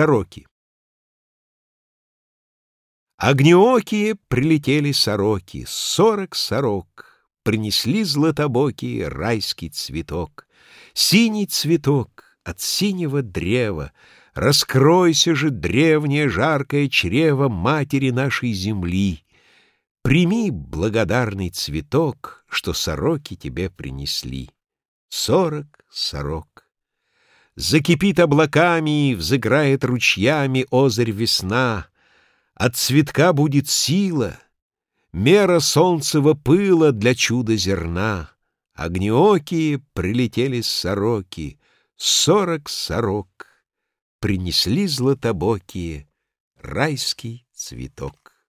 Сороки Огнеокие прилетели сороки, Сорок сорок, принесли златобокие Райский цветок. Синий цветок от синего древа, Раскройся же, древнее жаркое чрево Матери нашей земли. Прими благодарный цветок, Что сороки тебе принесли. Сорок сорок. Закипит облаками, взыграет ручьями Озарь весна, от цветка будет сила, Мера солнцева пыла для чуда зерна. Огнеокие прилетели сороки, Сорок сорок принесли златобокие Райский цветок.